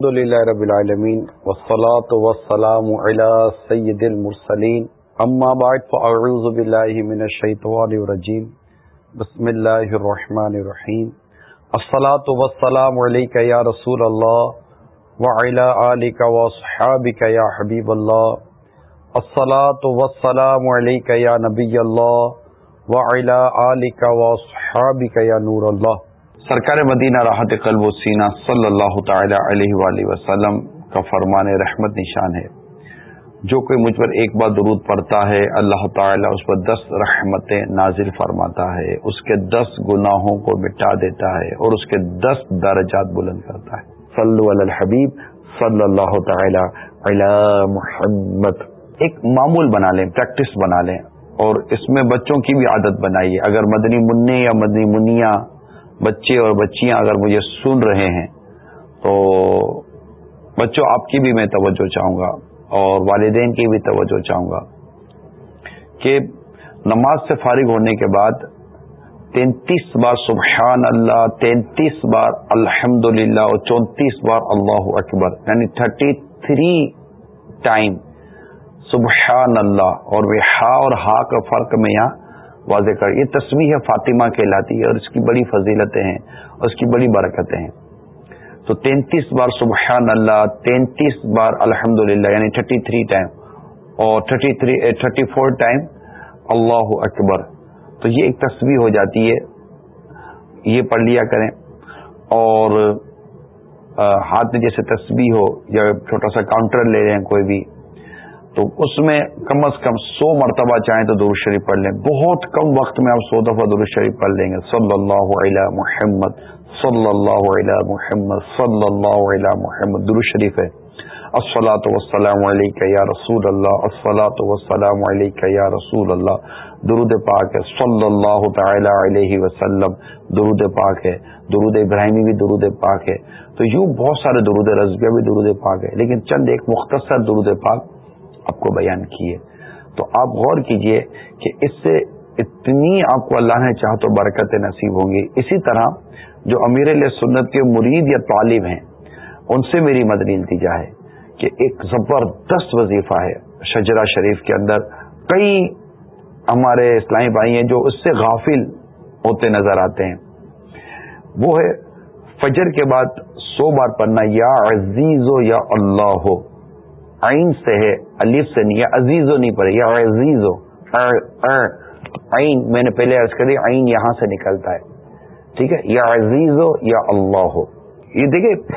الحمد للہ رب العالمین والصلاة والسلام على سید المرسلین. اما بعد فاعوذ باللہ من الشیطان الرجیم. بسم اللہ الرحمن الرحیم. الصلاة والسلام علیکہ یا رسول اللہ وعلى آلک واصحابک یا حبیب اللہ. الصلاة والسلام علیکہ یا نبی اللہ وعلى آلک واصحابک یا نور اللہ. سرکار مدینہ راحت قلب و سینہ صلی اللہ تعالی علیہ وآلہ وسلم کا فرمان رحمت نشان ہے۔ جو کوئی مجھ پر ایک بار درود پڑتا ہے، اللہ تعالیٰ اس پر دس رحمتیں نازل فرماتا ہے۔ اس کے دس گناہوں کو مٹا دیتا ہے اور اس کے دس درجات بلند کرتا ہے۔ صلو علی الحبیب صلی اللہ تعالی علی محمد۔ ایک معمول بنا لیں پریکٹس بنا لیں اور اس میں بچوں کی بھی عادت بنائیے۔ اگر مدنی منع یا مدنی منیا بچے اور بچیاں اگر مجھے سن رہے ہیں، تو بچوں، آپ کی بھی میں توجہ چاہوں گا اور والدین کی بھی توجہ چاہوں گا کہ نماز سے فارغ ہونے کے بعد تینتیس بار سبحان اللہ، تینتیس بار الحمد اور چونتیس بار اللہ اکبر یعنی تھرٹی تھری ٹائم سبحان اللہ اور وہ ہا اور ہا کا فرق میں یہاں واضح کر یہ تصویر فاطمہ کہلاتی ہے اور اس کی بڑی فضیلتیں ہیں اور اس کی بڑی برکتیں ہیں۔ تو تینتیس بار سبحان اللہ، تینتیس بار الحمد یعنی تھرٹی تھری ٹائم اور thirty three thirty four time اللہ اکبر۔ تو یہ ایک تصویر ہو جاتی ہے۔ یہ پڑھ لیا کریں۔ اور ہاتھ میں جیسے تصویر ہو یا چھوٹا سا کاؤنٹر لے رہے ہیں کوئی بھی۔ تو اس میں کم از کم سو مرتبہ چاہیں تو درود شریف پڑھ لیں۔ بہت کم وقت میں آپ سو دفعہ درود شریف پڑھ لیں گے۔ صلی اللہ علیہ محمد، صلی اللہ علیہ محمد، صلی اللہ علیہ محمد۔ درود شریف ہے۔ السلاۃ وسلام علیہ یا رسول اللہ السلاۃ وسلام علیہ یا رسول اللہ درود پاک ہے۔ صلی اللہ تعالی علیہ وسلم، درود پاک ہے۔ درود ابراہیمی بھی درود پاک ہے۔ تو یوں بہت سارے درود رضبیہ بھی درود پاک ہے۔ لیکن چند ایک مختصر درود پاک آپ کو بیان کیے۔ تو آپ غور کیجیے کہ اس سے اتنی آپ کو اللہ نے چاہ تو برکت نصیب ہوں گی۔ اسی طرح جو امیر علیہ سنت کے مرید یا طالب ہیں، ان سے میری مدنی التجا ہے کہ ایک زبردست وظیفہ ہے شجرا شریف کے اندر۔ کئی ہمارے اسلامی بھائی ہیں جو اس سے غافل ہوتے نظر آتے ہیں۔ وہ ہے، فجر کے بعد سو بار پڑھنا، یا عزیز ہو یا اللہ۔ ہو عین سے ہے، الف سے نہیں یا عزیز و نہیں پڑے، یا عزیز عین، میں نے پہلے عرض کری، عین یہاں سے نکلتا ہے۔ ٹھیک ہے؟ یا عزیز ہو یا اللہ۔ ہو یہ دیکھیں،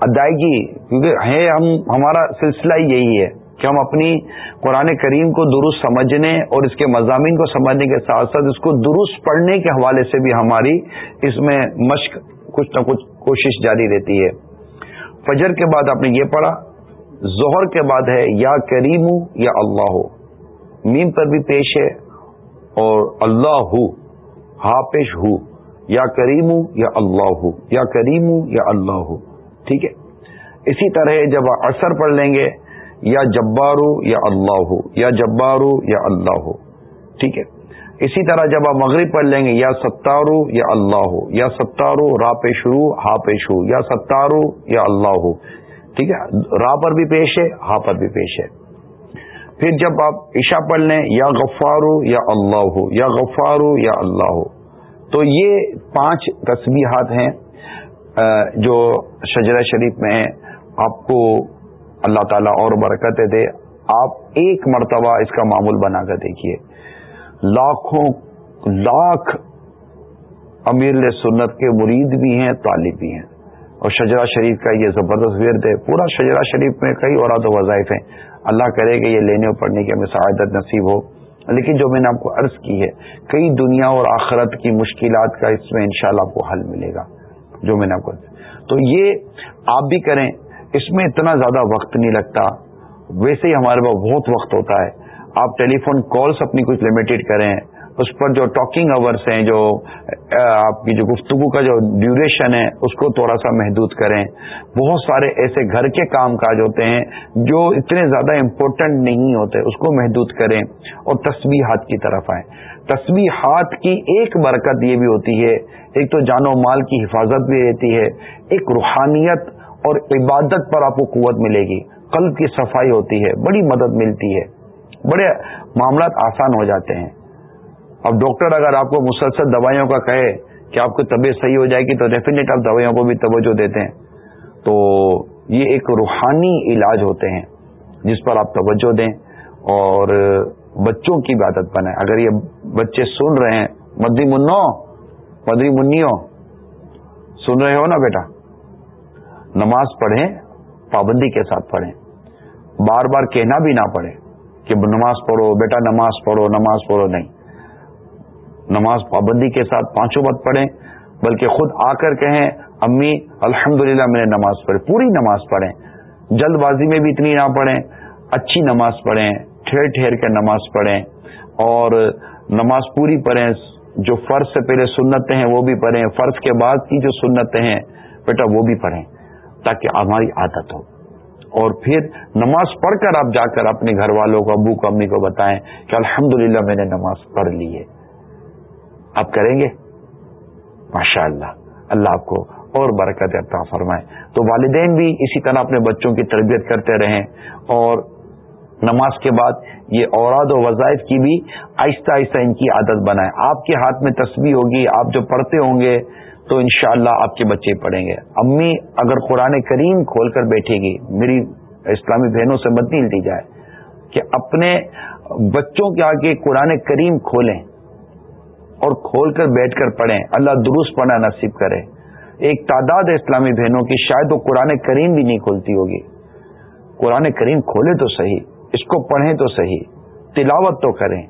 ادائیگی، کیونکہ ہے، ہم، ہمارا سلسلہ ہی یہی ہے کہ ہم اپنی قرآن کریم کو درست سمجھنے اور اس کے مضامین کو سمجھنے کے ساتھ ساتھ اس کو درست پڑھنے کے حوالے سے بھی ہماری اس میں مشق کچھ نہ کچھ کوشش جاری رہتی ہے۔ فجر کے بعد آپ نے یہ پڑھا ظہر کے بعد ہے یا کریم یا اللہ ہو۔ میم پر بھی پیش ہے اور اللہ ہو ہا پیش ہو۔ یا کریم یا اللہ ہو۔ یا کریم یا اللہ ہو۔ ٹھیک ہے؟ اسی طرح جب اثر پڑھ لیں گے، یا جبارو یا اللہ ہو۔ یا جبارو یا اللہ ہو۔ ٹھیک ہے؟ اسی طرح جب آپ مغرب پڑھ لیں گے، یا ستارو یا اللہ ہو۔ یا ستارو را پیش رو ہا پیش ہو ہاں یا ستارو یا اللہ ہو۔ ٹھیک ہے؟ راہ پر بھی پیش ہے، ہا پر بھی پیش ہے۔ پھر جب آپ عشا پڑھ لیں، یا غفارو، یا اللہ ہو یا غفارو، یا اللہ۔ ہو تو یہ پانچ تصویرات ہیں جو شجرہ شریف میں آپ کو اللہ تعالیٰ اور برکت دے۔ آپ ایک مرتبہ اس کا معمول بنا کر دیکھیے۔ لاکھوں، لاکھ امیر سنت کے مرید بھی ہیں، طالب بھی ہیں۔ اور شجرا شریف کا یہ زبردست ورد ہے پورا شجرا شریف میں کئی اوراد و وظائف ہیں۔ اللہ کرے کہ یہ لینے اور پڑھنے کی ہمیں سعادت نصیب ہو۔ لیکن جو میں نے آپ کو عرض کی ہے، کئی دنیا اور آخرت کی مشکلات کا اس میں انشاءاللہ آپ کو حل ملے گا، جو میں نے آپ کو تو یہ آپ بھی کریں، اس میں اتنا زیادہ وقت نہیں لگتا۔ ویسے ہی ہمارے پاس بہت وقت ہوتا ہے۔ آپ ٹیلی فون کالس اپنی کچھ لمیٹڈ کریں۔ اس پر جو ٹاکنگ اورس ہیں، جو آپ کی جو گفتگو کا جو ڈیوریشن ہے، اس کو تھوڑا سا محدود کریں۔ بہت سارے ایسے گھر کے کام کاج ہوتے ہیں جو اتنے زیادہ امپورٹنٹ نہیں ہوتے، اس کو محدود کریں اور تصویرات کی طرف آئیں۔ تصویرات کی ایک برکت یہ بھی ہوتی ہے، ایک تو جان و مال کی حفاظت بھی رہتی ہے، ایک روحانیت اور عبادت پر آپ کو قوت ملے گی۔ قلب کی صفائی ہوتی ہے، بڑی مدد ملتی ہے۔ بڑے معاملات آسان ہو جاتے ہیں۔ اب ڈاکٹر اگر آپ کو مسلسل دوائیوں کا کہے کہ آپ کی طبیعت صحیح ہو جائے گی تو ڈیفینیٹ آپ دوائیوں کو بھی توجہ دیتے ہیں۔ تو یہ ایک روحانی علاج ہوتے ہیں جس پر آپ توجہ دیں اور بچوں کی بھی عادت بنائیں۔ اگر یہ بچے سن رہے ہیں مدری منو مدری منو سن رہے ہو نا بیٹا؟ نماز پڑھیں، پابندی کے ساتھ پڑھیں۔ بار بار کہنا بھی نہ پڑے کہ نماز پڑھو، بیٹا نماز پڑھو نماز پڑھو، نہیں۔ نماز پابندی کے ساتھ پانچوں وقت پڑھیں، بلکہ خود آ کر کہیں، امی الحمد للہ میں نے نماز پڑھی، پوری نماز پڑھیں۔ جلد بازی میں بھی اتنی نہ پڑھیں، اچھی نماز پڑھیں ٹھہر ٹھہر کے نماز پڑھیں، اور نماز پوری پڑھیں، جو فرض سے پہلے سنتیں ہیں وہ بھی پڑھیں، فرض کے بعد کی جو سنتیں ہیں، بیٹا وہ بھی پڑھیں، تاکہ ہماری عادت ہو۔ اور پھر نماز پڑھ کر آپ جا کر اپنے گھر والوں کو، ابو کو، امی کو بتائیں کہ الحمد میں نے نماز پڑھ لی ہے۔ آپ کریں گے؟ ماشاء اللہ اللہ آپ کو اور برکت عطا فرمائے۔ تو والدین بھی اسی طرح اپنے بچوں کی تربیت کرتے رہیں اور نماز کے بعد یہ اوراد و وظائف کی بھی آہستہ آہستہ ان کی عادت بنائیں۔ آپ کے ہاتھ میں تصویر ہوگی، آپ جو پڑھتے ہوں گے تو انشاءاللہ اللہ آپ کے بچے پڑھیں گے۔ امی اگر قرآن کریم کھول کر بیٹھے گی، میری اسلامی بہنوں سے مت لی جائے کہ اپنے بچوں کے آگے قرآن کریم کھولیں۔ اور کھول کر بیٹھ کر پڑھیں۔ اللہ درست پڑھنا نصیب کرے۔ ایک تعداد ہے اسلامی بہنوں کی شاید وہ قرآن کریم بھی نہیں کھولتی ہوگی۔ قرآن کریم کھولے تو صحیح، اس کو پڑھیں تو صحیح، تلاوت تو کریں۔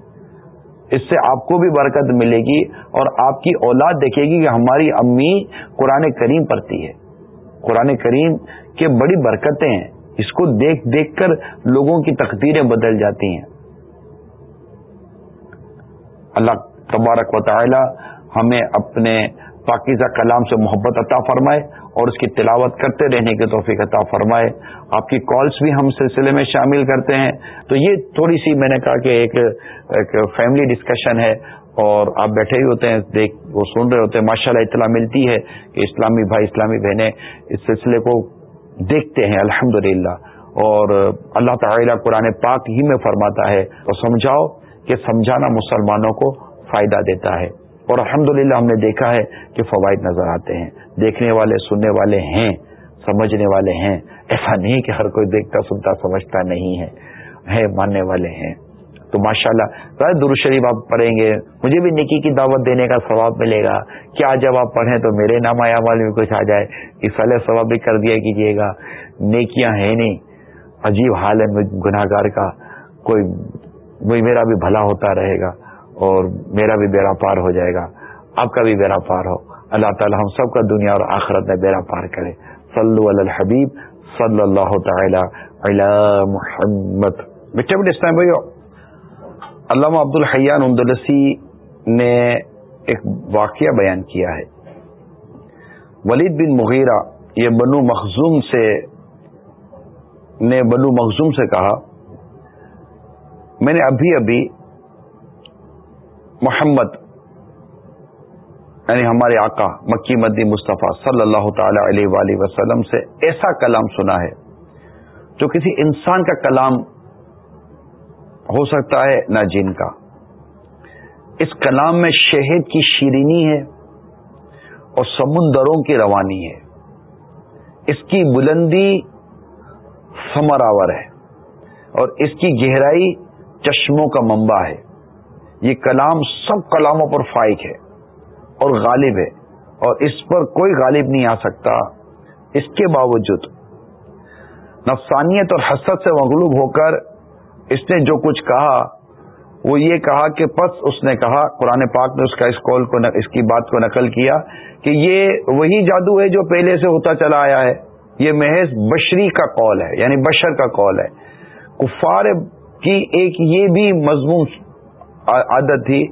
اس سے آپ کو بھی برکت ملے گی اور آپ کی اولاد دیکھے گی کہ ہماری امی قرآن کریم پڑھتی ہے۔ قرآن کریم کے بڑی برکتیں ہیں۔ اس کو دیکھ دیکھ کر لوگوں کی تقدیریں بدل جاتی ہیں۔ اللہ تبارک و تعالی ہمیں اپنے پاکیزہ کلام سے محبت عطا فرمائے اور اس کی تلاوت کرتے رہنے کی توفیق عطا فرمائے۔ آپ کی کالس بھی ہم سلسلے میں شامل کرتے ہیں۔ تو یہ تھوڑی سی میں نے کہا کہ ایک ایک فیملی ڈسکشن ہے اور آپ بیٹھے ہی ہوتے ہیں، دیکھ، وہ سن رہے ہوتے ہیں۔ ماشاء اللہ اطلاع ملتی ہے کہ اسلامی بھائی، اسلامی بہنیں اس سلسلے کو دیکھتے ہیں الحمد اور اللہ تعالیٰ قرآن پاک ہی میں فرماتا ہے، تو سمجھاؤ کہ سمجھانا مسلمانوں کو فائدہ دیتا ہے۔ اور الحمد ہم نے دیکھا ہے کہ فوائد نظر آتے ہیں۔ دیکھنے والے، سننے والے ہیں، سمجھنے والے ہیں۔ ایسا نہیں کہ ہر کوئی دیکھتا، سنتا، سمجھتا نہیں ہے۔ ہے ماننے والے ہیں۔ تو ماشاء اللہ در شریف آپ پڑھیں گے۔ مجھے بھی نکی کی دعوت دینے کا ثواب ملے گا۔ کیا جب آپ پڑھیں تو میرے نام آیا والے میں کچھ آ جائے۔ اس سال ثواب بھی کر دیا کیجیے گا۔ نیکیاں ہیں نہیں۔ عجیب حال ہے گناہ گار کا۔ کوئی میرا بھی بھلا ہوتا رہے گا۔ اور میرا بھی بیڑا پار ہو جائے گا۔ آپ کا بھی بیڑا پار ہو۔ اللہ تعالی ہم سب کا دنیا اور آخرت میں بیڑا پار کرے۔ صلو علی الحبیب، صلی اللہ تعالی علی محمد۔ مٹھے بٹ اس ٹائم بھائی علامہ عبد الحیان عمدالسی نے ایک واقعہ بیان کیا ہے۔ ولید بن مغیرہ، یہ بنو مخزوم سے نے بنو مخزوم سے کہا، میں نے ابھی ابھی محمد یعنی ہمارے آقا مکی مدی مصطفیٰ صلی اللہ تعالی علیہ وآلہ وسلم سے ایسا کلام سنا ہے جو کسی انسان کا کلام ہو سکتا ہے نہ جن کا۔ اس کلام میں شہد کی شیرینی ہے اور سمندروں کی روانی ہے۔ اس کی بلندی سمراور ہے اور اس کی گہرائی چشموں کا منبع ہے۔ یہ کلام سب کلاموں پر فائق ہے اور غالب ہے اور اس پر کوئی غالب نہیں آ سکتا۔ اس کے باوجود نفسانیت اور حسد سے مغلوب ہو کر اس نے جو کچھ کہا، وہ یہ کہا کہ پس اس نے کہا، قرآن پاک نے اس کا اس قول کو اس کی بات کو نقل کیا کہ یہ وہی جادو ہے جو پہلے سے ہوتا چلا آیا ہے۔ یہ محض بشری کا قول ہے یعنی بشر کا قول ہے۔ کفار کی ایک یہ بھی مضمون عادت تھی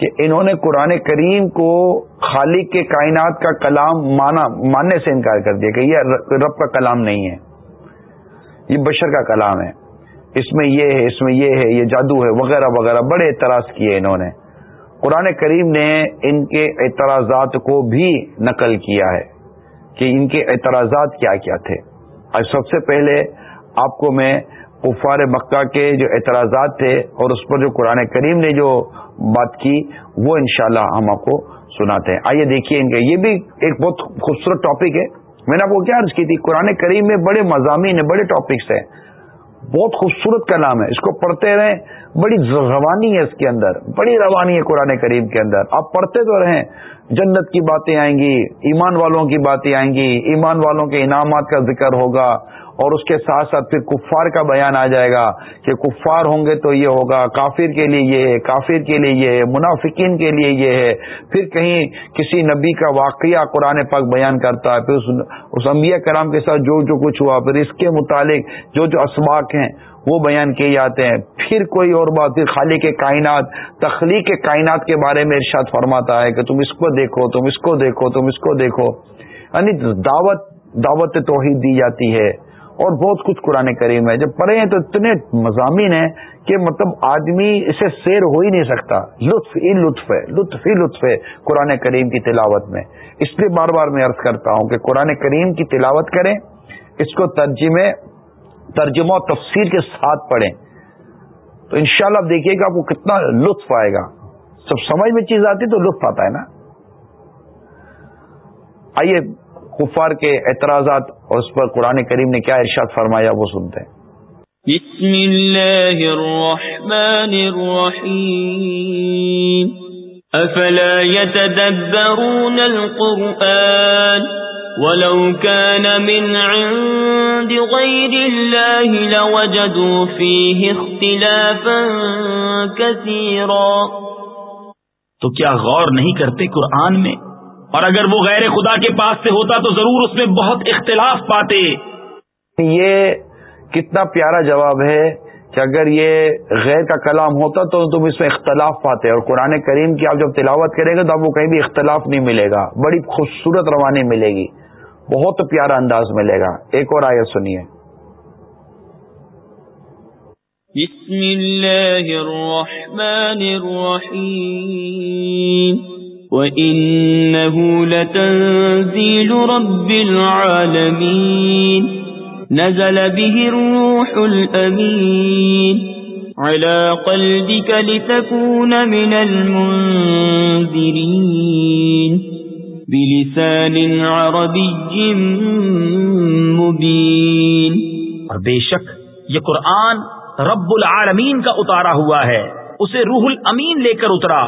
کہ انہوں نے قرآن کریم کو خالق کے کائنات کا کلام مانا، ماننے سے انکار کر دیا کہ یہ رب کا کلام نہیں ہے۔ یہ بشر کا کلام ہے۔ اس میں یہ ہے، اس میں یہ ہے، یہ جادو ہے، وغیرہ وغیرہ۔ بڑے اعتراض کیے انہوں نے۔ قرآن کریم نے ان کے اعتراضات کو بھی نقل کیا ہے کہ ان کے اعتراضات کیا کیا تھے۔ آج سب سے پہلے آپ کو میں کفار مکہ کے جو اعتراضات تھے اور اس پر جو قرآن کریم نے جو بات کی، وہ انشاءاللہ ہم آپ کو سناتے ہیں۔ آئیے دیکھیے ان کے۔ یہ بھی ایک بہت خوبصورت ٹاپک ہے۔ میں نے آپ کو کیا عرض کی تھی؟ قرآن کریم میں بڑے مضامین ہیں، بڑے ٹاپکس ہیں۔ بہت خوبصورت کلام ہے۔ اس کو پڑھتے رہیں۔ بڑی روانی ہے اس کے اندر۔ بڑی روانی ہے قرآن کریم کے اندر۔ آپ پڑھتے تو رہیں۔ جنت کی باتیں آئیں گی، ایمان والوں کی باتیں آئیں گی۔ ایمان والوں کے انعامات کا ذکر ہوگا۔ اور اس کے ساتھ ساتھ پھر کفار کا بیان آ جائے گا کہ کفار ہوں گے تو یہ ہوگا، کافر کے لیے یہ ہے، کافر کے لیے یہ ہے، منافقین کے لیے یہ ہے۔ پھر کہیں کسی نبی کا واقعہ قرآن پاک بیان کرتا ہے، پھر اس انبیاء کرام کے ساتھ جو جو کچھ ہوا، پھر اس کے متعلق جو جو اسباق ہیں وہ بیان کیے جاتے ہیں۔ پھر کوئی اور بات، پھر خالی کے کائنات، تخلیق کے کائنات کے بارے میں ارشاد فرماتا ہے کہ تم اس کو دیکھو، تم اس کو دیکھو، تم اس کو دیکھو۔ یعنی دعوت دعوت توحید دی جاتی ہے۔ اور بہت کچھ قرآن کریم ہے۔ جب پڑھے ہیں تو اتنے مضامین ہیں کہ مطلب آدمی اسے سیر ہو ہی نہیں سکتا۔ لطف ہی لطف ہے، لطف ہی لطف ہے قرآن کریم کی تلاوت میں۔ اس لیے بار بار میں عرض کرتا ہوں کہ قرآن کریم کی تلاوت کریں، اس کو ترجمے، ترجمہ و تفسیر کے ساتھ پڑھیں۔ تو انشاءاللہ شاء دیکھیے گا آپ کو کتنا لطف آئے گا۔ سب سمجھ میں چیز آتی تو لطف آتا ہے نا۔ آئیے کفار کے اعتراضات اور اس پر قرآن کریم نے کیا ارشاد فرمایا وہ سنتے ہیں۔ بسم اللہ الرحمن الرحیم۔ افلا يتدبرون القرآن؟ ولو كان من عند غير الله لوجدوا فيه اختلافا كثيرا تو کیا غور نہیں کرتے قرآن میں؟ اور اگر وہ غیر خدا کے پاس سے ہوتا تو ضرور اس میں بہت اختلاف پاتے۔ یہ کتنا پیارا جواب ہے کہ اگر یہ غیر کا کلام ہوتا تو تم اس میں اختلاف پاتے اور قرآن کریم کی آپ جب تلاوت کریں گے تو آپ کو کہیں بھی اختلاف نہیں ملے گا بڑی خوبصورت روانی ملے گی بہت پیارا انداز ملے گا۔ ایک اور آیت سنیے۔ بسم اللہ الرحمن الرحیم۔ وَإِنَّهُ لَتَنزِيلُ رَبِّ الْعَالَمِينَ نَزَلَ بِهِ الرُّوحُ الْأَمِينَ عَلَى قَلْبِكَ لِتَكُونَ مِنَ الْمُنذِرِينَ بِلِسَانٍ عَرَبِيٍّ مُبِينٍ اور بے شک یہ قرآن رب العالمین کا اتارا ہوا ہے، اسے روح الامین لے کر اترا،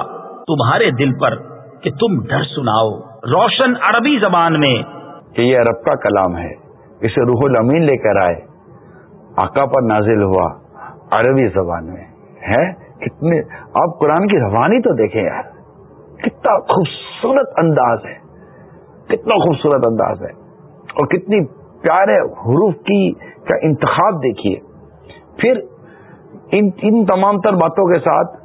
تمہارے دل پر کہ تم ڈر سناؤ۔ روشن عربی زبان میں۔ کہ یہ عرب کا کلام ہے۔ اسے روح الامین لے کر آئے۔ آقا پر نازل ہوا عربی زبان میں۔ ہے کتنے آپ قرآن کی روانی تو دیکھیں یار۔ کتنا خوبصورت انداز ہے۔ کتنا خوبصورت انداز ہے۔ اور کتنی پیارے حروف کی کا انتخاب دیکھیے۔ پھر ان ان تمام تر باتوں کے ساتھ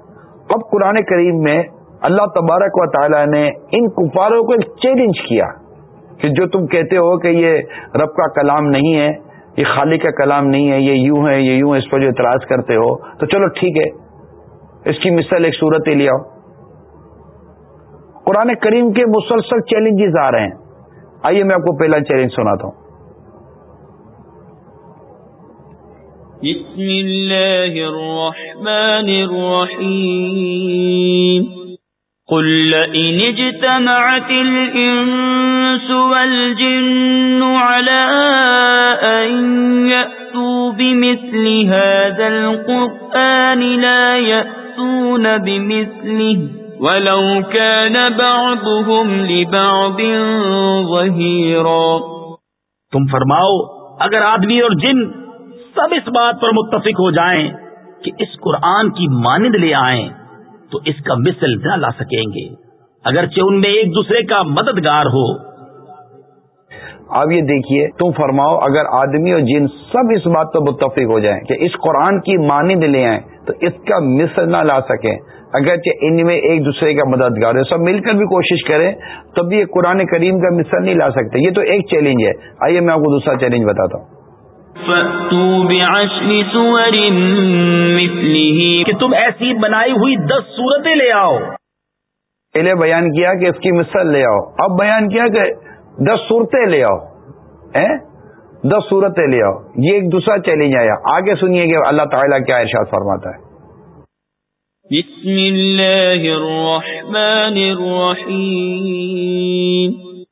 اب قرآن کریم میں اللہ تبارک و تعالی نے ان کفاروں کو ایک چیلنج کیا کہ جو تم کہتے ہو کہ یہ رب کا کلام نہیں ہے، یہ خالی کا کلام نہیں ہے، یہ یوں ہے، یہ یوں ہے، اس پر جو اعتراض کرتے ہو، تو چلو ٹھیک ہے، اس کی مثال ایک صورت ہی لیا قرآن کریم کے مسلسل چیلنجز آ رہے ہیں۔ آئیے میں آپ کو پہلا چیلنج سناتا ہوں۔ بسم اللہ الرحمن الرحیم۔ قل لئن اجتمعت الإنس والجن على أن يأتوا بمثل هذا القرآن لا يأتون بمثله ولو كان بعضهم لبعض ظهيرا تم فرماؤ، اگر آدمی اور جن سب اس بات پر متفق ہو جائیں کہ اس قرآن کی مانند لے آئیں تو اس کا مثل نہ لا سکیں گے۔ اگرچہ ان میں ایک دوسرے کا مددگار ہو۔ اب یہ دیکھیے، تم فرماؤ، اگر آدمی اور جن سب اس بات پر متفق ہو جائیں کہ اس قرآن کی مانند لے آئیں، تو اس کا مثل نہ لا سکیں۔ اگرچہ ان میں ایک دوسرے کا مددگار ہے سب مل کر بھی کوشش کریں، تب بھی یہ قرآن کریم کا مثل نہیں لا سکتے۔ یہ تو ایک چیلنج ہے۔ آئیے میں آپ کو دوسرا چیلنج بتاتا ہوں۔ کہ تم ایسی بنائی ہوئی دس صورتیں لے آؤ۔ پہلے بیان کیا کہ اس کی مثال لے آؤ۔ اب بیان کیا کہ دس صورتیں لے آؤ۔ دس صورتیں لے آؤ۔ یہ ایک دوسرا چیلنج آیا۔ آگے سنیے کہ اللہ تعالیٰ کیا ارشاد فرماتا ہے۔ بسم اللہ الرحمن الرحیم۔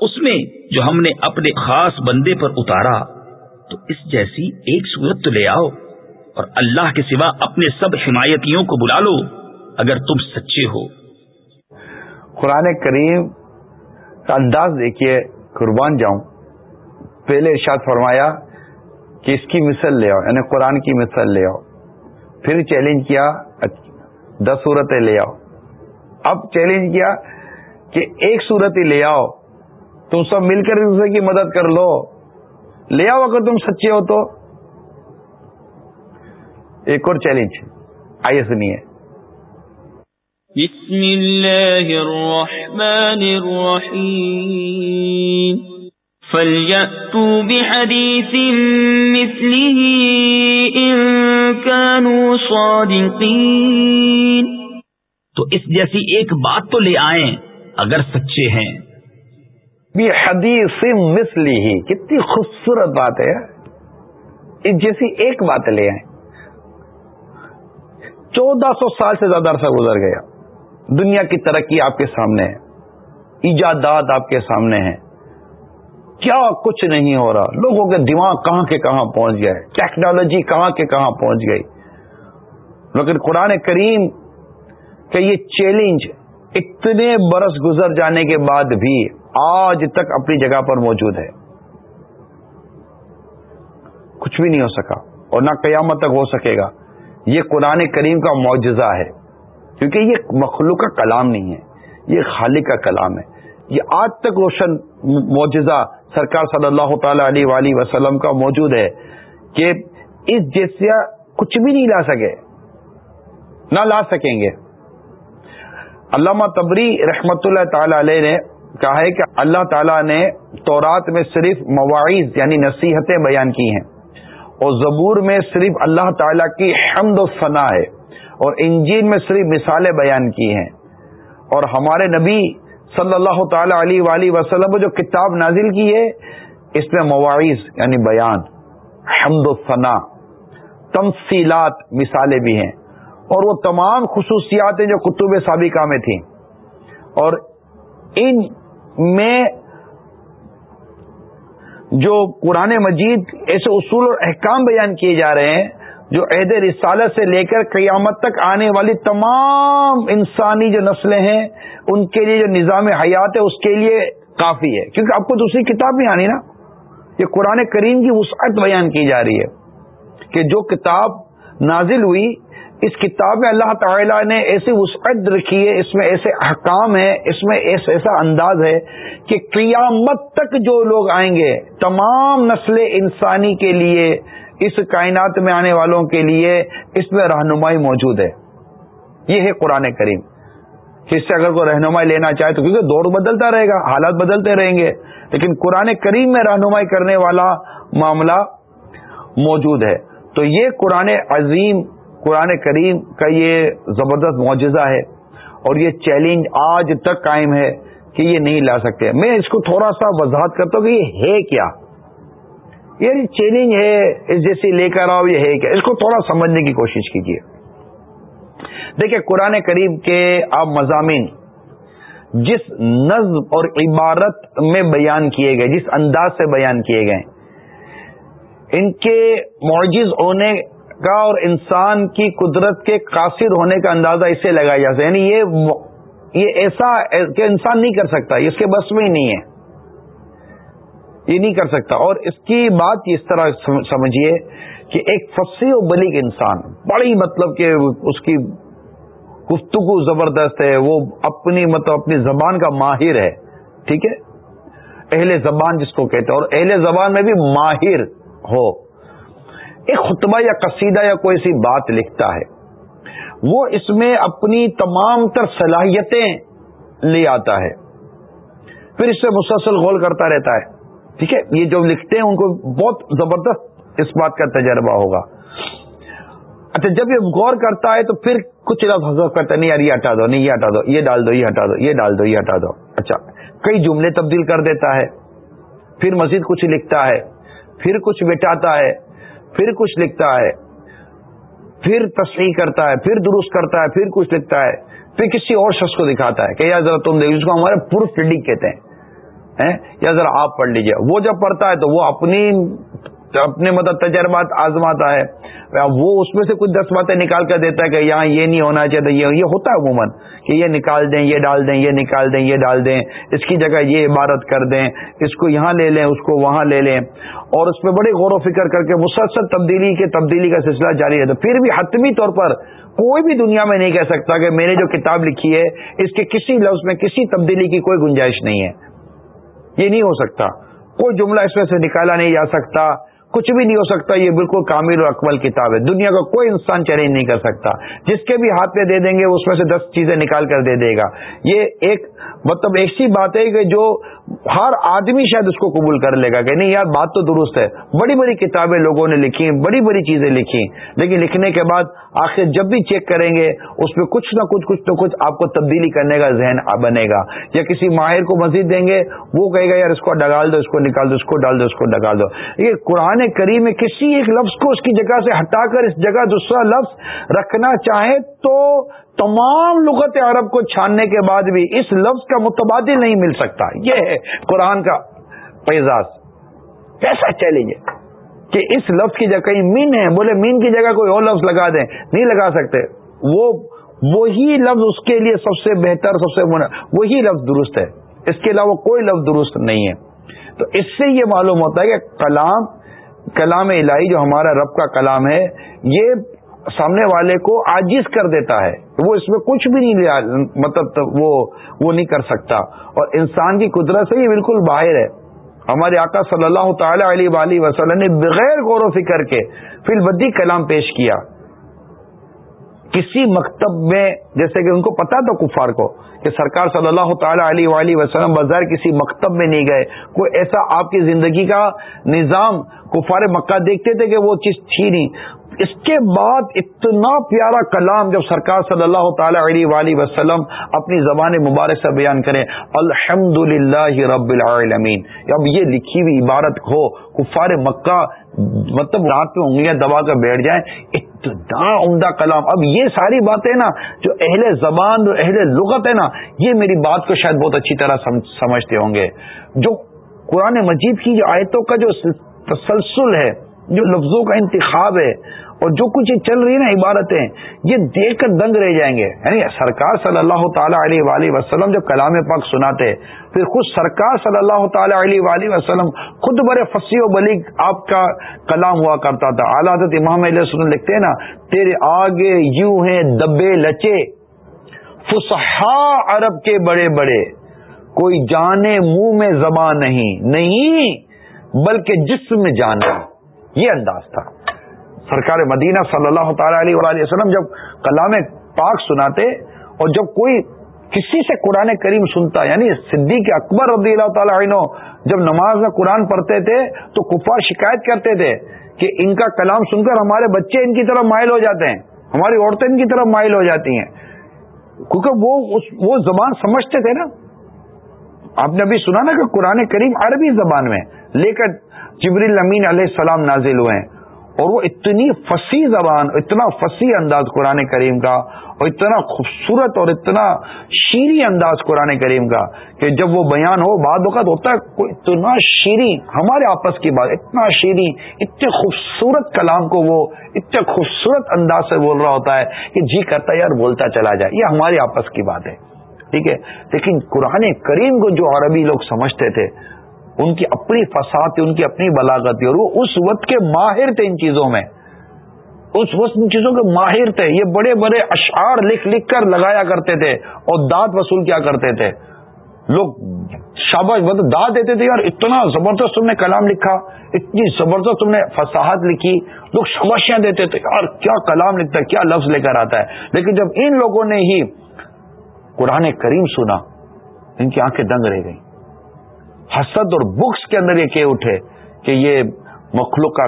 اس میں جو ہم نے اپنے خاص بندے پر اتارا، تو اس جیسی ایک صورت تو لے آؤ اور اللہ کے سوا اپنے سب حمایتیوں کو بلا لو اگر تم سچے ہو۔ قرآن کریم کا انداز دیکھیے، قربان جاؤں۔ پہلے ارشاد فرمایا کہ اس کی مثل لے آؤ یعنی قرآن کی مثل لے آؤ۔ پھر چیلنج کیا، دس صورتیں لے آؤ۔ اب چیلنج کیا کہ ایک صورت ہی لے آؤ تم سب مل کر دوسرے کی مدد کر لو۔ لے آؤ اگر تم سچے ہو تو۔ ایک اور چیلنج آئیے سنیے۔ بسم اللہ الرحمن الرحیم۔ فَلْيَأْتُوا بِحَدِيثٍ مِثْلِهِ إِن كَانُوا صَادِقِينَ۔ تو اس جیسی ایک بات تو لے آئیں۔ اگر سچے ہیں۔ حدیث مسلی ہی کتنی خوبصورت بات ہے۔ جیسی ایک بات لے آئے چودہ سو سال سے زیادہ عرصہ گزر گیا۔ دنیا کی ترقی آپ کے سامنے ہے۔ ایجادات آپ کے سامنے ہیں۔ کیا کچھ نہیں ہو رہا۔ لوگوں کے دماغ کہاں کے کہاں پہنچ گئے ٹیکنالوجی کہاں کے کہاں پہنچ گئی۔ لیکن قرآن کریم کا یہ چیلنج اتنے برس گزر جانے کے بعد بھی آج تک اپنی جگہ پر موجود ہے۔ کچھ بھی نہیں ہو سکا اور نہ قیامت تک ہو سکے گا۔ یہ قرآن کریم کا معجزہ ہے۔ کیونکہ یہ مخلوق کا کلام نہیں ہے، یہ خالق کا کلام ہے۔ یہ آج تک روشن معجزہ سرکار صلی اللہ تعالی علیہ وآلہ وسلم کا موجود ہے کہ اس جیسا کچھ بھی نہیں لا سکے۔ نہ لا سکیں گے۔ علامہ تبری رحمت اللہ تعالی علیہ نے کہا ہے کہ اللہ تعالیٰ نے تورات میں صرف مواعظ یعنی نصیحتیں بیان کی ہیں اور زبور میں صرف اللہ تعالیٰ کی حمد و ثنا ہے اور انجین میں صرف مثالیں بیان کی ہیں اور ہمارے نبی صلی اللہ تعالی علیہ وآلہ وسلم جو کتاب نازل کی ہے، اس میں مواعظ یعنی بیان، حمد و ثنا تمثیلات، مثالیں بھی ہیں اور وہ تمام خصوصیات ہیں جو کتب سابقہ میں تھیں اور ان میں جو قرآن مجید ایسے اصول اور احکام بیان کیے جا رہے ہیں، جو عہد رسالت سے لے کر قیامت تک آنے والی تمام انسانی جو نسلیں ہیں، ان کے لیے جو نظام حیات ہے، اس کے لیے کافی ہے۔ کیونکہ آپ کو دوسری کتاب نہیں آنی نا، یہ قرآن کریم کی وسعت بیان کی جا رہی ہے کہ جو کتاب نازل ہوئی اس کتاب میں اللہ تعالیٰ نے ایسی وسعت رکھی ہے، اس میں ایسے احکام ہیں، اس میں ایسا انداز ہے کہ قیامت تک جو لوگ آئیں گے، تمام نسل انسانی کے لیے، اس کائنات میں آنے والوں کے لیے اس میں رہنمائی موجود ہے۔ یہ ہے قرآن کریم۔ اس سے اگر کوئی رہنمائی لینا چاہے تو کیونکہ دور بدلتا رہے گا، حالات بدلتے رہیں گے۔ لیکن قرآن کریم میں رہنمائی کرنے والا معاملہ موجود ہے۔ تو یہ قرآن عظیم قرآن کریم کا یہ زبردست معجزہ ہے اور یہ چیلنج آج تک قائم ہے کہ یہ نہیں لا سکتے۔ میں اس کو تھوڑا سا وضاحت کرتا ہوں کہ یہ ہے کیا۔ یہ چیلنج ہے، اس جیسے لے کر آؤ، یہ ہے کیا۔ اس کو تھوڑا سمجھنے کی کوشش کیجیے دیکھیں قرآن کریم کے آپ مضامین جس نظم اور عبارت میں بیان کیے گئے، جس انداز سے بیان کیے گئے، ان کے معجز ہونے کا اور انسان کی قدرت کے قاصر ہونے کا اندازہ اس سے لگایا جا سکتا یعنی یہ یہ ایسا کہ انسان نہیں کر سکتا اس کے بس میں ہی نہیں ہے۔ یہ نہیں کر سکتا۔ اور اس کی بات اس طرح سمجھیے کہ ایک فصیح و بلیغ انسان، بڑی مطلب کہ اس کی گفتگو زبردست ہے، وہ اپنی مطلب اپنی زبان کا ماہر ہے۔ ٹھیک ہے؟ اہل زبان جس کو کہتے ہیں، اور اہل زبان میں بھی ماہر ہو۔ ایک خطبہ یا قصیدہ یا کوئی سی بات لکھتا ہے، وہ اس میں اپنی تمام تر صلاحیتیں لے آتا ہے۔ پھر اس سے مسلسل غول کرتا رہتا ہے۔ ٹھیک ہے، یہ جو لکھتے ہیں ان کو بہت زبردست اس بات کا تجربہ ہوگا۔ اچھا جب یہ غور کرتا ہے تو پھر کچھ لفظ حضرت کرتا ہے، نہیں یار، یہ ہٹا دو، نہیں، یہ ہٹا دو، یہ ڈال دو، یہ ہٹا دو، یہ ڈال دو، یہ ہٹا دو۔ اچھا کئی جملے تبدیل کر دیتا ہے۔ پھر مزید کچھ لکھتا ہے۔ پھر کچھ بٹاتا ہے۔ پھر کچھ لکھتا ہے، پھر تصحیح کرتا ہے، پھر درست کرتا ہے، پھر کچھ لکھتا ہے، پھر کسی اور شخص کو دکھاتا ہے کہ یا ذرا تم دیکھ جس کو ہمارے پروف ریڈنگ کہتے ہیں؟ یا ذرا آپ پڑھ لیجیے۔ وہ جب پڑھتا ہے تو وہ اپنی اپنے مطلب تجربات آزماتا ہے وہ اس میں سے کچھ دس باتیں نکال کر دیتا ہے کہ یہاں یہ نہیں ہونا چاہیے یہ یہ ہوتا ہے عموماً کہ یہ نکال دیں، یہ ڈال دیں، یہ نکال دیں، یہ ڈال دیں، اس کی جگہ یہ عبارت کر دیں، اس کو یہاں لے لیں، اس کو وہاں لے لیں، اور اس پہ بڑے غور و فکر کر کے مسلسل تبدیلی کے تبدیلی کا سلسلہ جاری رہتا پھر بھی حتمی طور پر کوئی بھی دنیا میں نہیں کہہ سکتا کہ میں نے جو کتاب لکھی ہے، اس کے کسی لفظ میں کسی تبدیلی کی کوئی گنجائش نہیں ہے۔ یہ نہیں ہو سکتا۔ کوئی جملہ اس میں سے نکالا نہیں جا سکتا۔ کچھ بھی نہیں ہو سکتا، یہ بالکل کامل اور اکمل کتاب ہے۔ دنیا کا کوئی انسان چیلنج نہیں کر سکتا۔ جس کے بھی ہاتھ پہ دے دیں گے، اس میں سے دس چیزیں نکال کر دے دے گا۔ یہ ایک مطلب ایسی بات ہے کہ جو ہر آدمی شاید اس کو قبول کر لے گا کہ نہیں یار، بات تو درست ہے۔ بڑی بڑی کتابیں لوگوں نے لکھی بڑی بڑی چیزیں لکھی لیکن لکھنے کے بعد آخر جب بھی چیک کریں گے، اس میں کچھ نہ کچھ کچھ نہ کچھ آپ کو تبدیلی کرنے کا ذہن بنے گا۔ یا کسی ماہر کو مزید دیں گے، وہ کہے گا، یار اس کو ڈگال دو، اس کو نکال دو، اس کو ڈال دو، اس کو ڈگال دو۔ یہ قرآن قرآن کریم میں کسی ایک لفظ کو اس کی جگہ سے ہٹا کر، اس جگہ دوسرا لفظ رکھنا چاہیں تو تمام لغت عرب کو چھاننے کے بعد بھی اس لفظ کا متبادل نہیں مل سکتا۔ یہ ہے قرآن کا پیزاز۔ کیسا چیلنج ہے کہ اس لفظ کی جگہ کہیں مین ہے، بولے مین کی جگہ کوئی اور لفظ لگا دیں، نہیں لگا سکتے۔ وہ، وہی لفظ اس کے لیے سب سے بہتر، سب سے وہی لفظ درست ہے۔ اس کے علاوہ کوئی لفظ درست نہیں ہے۔ تو اس سے یہ معلوم ہوتا ہے کہ کلام کلام الہی جو ہمارا رب کا کلام ہے، یہ سامنے والے کو آجز کر دیتا ہے۔ وہ اس میں کچھ بھی نہیں لیا مطلب وہ وہ نہیں کر سکتا۔ اور انسان کی قدرت سے یہ بالکل باہر ہے۔ ہمارے آقا صلی اللہ تعالی علیہ وسلم نے بغیر غور و فکر کے فی البدی کلام پیش کیا۔ کسی مکتب میں، جیسے کہ ان کو پتا تھا کفار کو کہ سرکار صلی اللہ تعالی علیہ وسلم بظاہر کسی مکتب میں نہیں گئے۔ کوئی ایسا آپ کی زندگی کا نظام کفار مکہ دیکھتے تھے کہ وہ چیز تھی نہیں۔ اس کے بعد اتنا پیارا کلام جب سرکار صلی اللہ تعالی علیہ وسلم اپنی زبان مبارک سے بیان کریں الحمد للہ رب العالمین۔ اب یہ لکھی ہوئی عبارت ہو، کفار مکہ مطلب رات میں انگلیاں دبا کر بیٹھ جائیں، اتنا عمدہ کلام۔ اب یہ ساری باتیں نا جو اہل زبان جو اہل لغت ہے نا یہ میری بات کو شاید بہت اچھی طرح سمجھتے ہوں گے۔ جو قرآن مجید کی جو آیتوں کا جو تسلسل ہے، جو لفظوں کا انتخاب ہے، اور جو کچھ یہ چل رہی ہے نا عبارتیں، یہ دیکھ کر دنگ رہ جائیں گے۔ یعنی سرکار صلی اللہ تعالیٰ علیہ وآلہ وسلم جب کلام پاک سناتے، پھر خود سرکار صلی اللہ تعالیٰ علیہ وآلہ وسلم خود بڑے فصیح و بلیغ آپ کا کلام ہوا کرتا تھا۔ اعلیٰ حضرت امام علیہ وسلم لکھتے ہیں نا، تیرے آگے یوں ہیں دبے لچے۔ فسحا عرب کے بڑے بڑے، کوئی جانے منہ میں زبان نہیں نہیں، بلکہ جسم میں جانا یہ انداز تھا۔ سرکار مدینہ صلی اللہ تعالی علیہ وآلہ وسلم جب کلام پاک سناتے اور جب کوئی کسی سے قرآن کریم سنتا یعنی صدیق اکبر رضی اللہ تعالیٰ عنہ جب نماز میں قرآن پڑھتے تھے تو کفار شکایت کرتے تھے کہ ان کا کلام سن کر ہمارے بچے ان کی طرف مائل ہو جاتے ہیں، ہماری عورتیں ان کی طرف مائل ہو جاتی ہیں۔ کیونکہ وہ وہ زبان سمجھتے تھے نا۔ آپ نے ابھی سنا نا کہ قرآن کریم عربی زبان میں لے کر جبریل امین علیہ السلام نازل ہوئے ہیں۔ اور وہ اتنی فصیح زبان، اتنا فصیح انداز قرآن کریم کا اور اتنا خوبصورت اور اتنا شیریں انداز قرآن کریم کا کہ جب وہ بیان ہو بعد وقت ہوتا ہے کوئی اتنا شیریں، ہمارے آپس کی بات، اتنا شیریں، اتنے خوبصورت کلام کو وہ، اتنے خوبصورت انداز سے بول رہا ہوتا ہے کہ جی کرتا یار، بولتا چلا جائے۔ یہ ہمارے آپس کی بات ہے۔ ٹھیک ہے؟ لیکن قرآن کریم کو جو عربی لوگ سمجھتے تھے ان کی اپنی فساد تھی، ان کی اپنی بلاغت تھی، اور وہ اس وقت کے ماہر تھے ان چیزوں میں۔ اس وقت ان چیزوں کے ماہر تھے۔ یہ بڑے بڑے اشعار لکھ لکھ کر لگایا کرتے تھے اور دانت وصول کیا کرتے تھے۔ لوگ شاباش مطلب دا دیتے تھے، یار اتنا زبردست تم نے کلام لکھا، اتنی زبردست تم نے فصاحت لکھی۔ لوگ شباشیاں دیتے تھے، یار کیا کلام لکھتا ہے، کیا لفظ لے کر آتا ہے۔ لیکن جب ان لوگوں نے ہی قرآن کریم سنا، ان کی آنکھیں دنگ رہ گئی حسد اور بکس کے اندر یہ کہ اٹھے کہ یہ مخلوق کا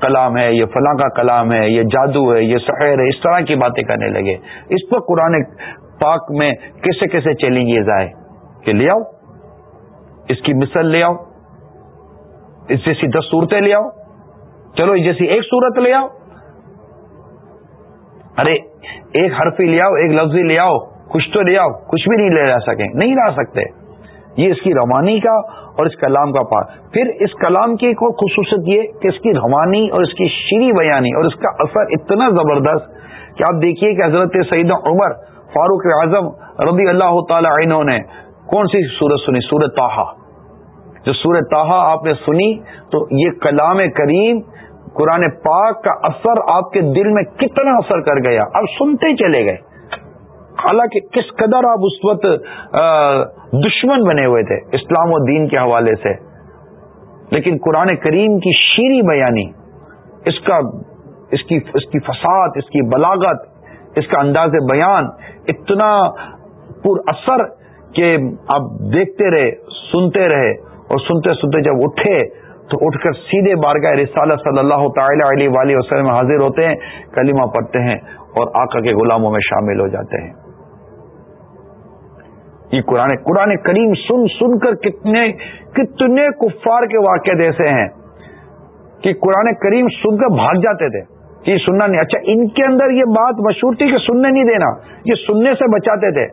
کلام ہے، یہ فلاں کا کلام ہے، یہ جادو ہے، یہ سحر ہے، اس طرح کی باتیں کرنے لگے۔ اس پر قرآن پاک میں کیسے کیسے چیلنجز آئے کہ لے آؤ، اس کی مثل لے آؤ، اس جیسی دس صورتیں لے آؤ، چلو اس جیسی ایک صورت لے آؤ۔ ارے، ایک حرفی لے آؤ، ایک لفظی لے آؤ، کچھ تو لے آؤ، کچھ بھی نہیں لے جا سکیں نہیں لا سکتے۔ یہ اس کی روانی کا اور اس کلام کا پار پھر اس کلام کی ایک اور خصوصیت یہ کہ اس کی روانی اور اس کی شیریں بیانی اور اس کا اثر اتنا زبردست کہ آپ دیکھیے کہ حضرت سعید عمر فاروق اعظم رضی اللہ تعالی عنہ نے کون سی سورت سنی؟ سورت تاہا جو سورت تاہا آپ نے سنی تو یہ کلام کریم قرآن پاک کا اثر آپ کے دل میں کتنا اثر کر گیا۔ اب سنتے چلے گئے۔ حالانکہ کس قدر آپ اس وقت دشمن بنے ہوئے تھے اسلام و دین کے حوالے سے۔ لیکن قرآن کریم کی شیریں بیانی، اس کا، اس کی اس کی فساد، اس کی بلاغت، اس کا انداز بیان اتنا پر اثر کہ آپ دیکھتے رہے، سنتے رہے اور سنتے سنتے جب اٹھے تو اٹھ کر سیدھے بارگاہ رسالہ صلی اللہ تعالی علیہ وسلم حاضر ہوتے ہیں، کلمہ پڑھتے ہیں اور آقا کے غلاموں میں شامل ہو جاتے ہیں۔ یہ قرآن قرآن کریم سن سن کر کتنے کتنے کفار کے واقعات ایسے ہیں کہ قرآن کریم سن کر بھاگ جاتے تھے کہ سننا نہیں۔ اچھا ان کے اندر یہ بات مشہور تھی کہ سننے نہیں دینا، یہ سننے سے بچاتے تھے۔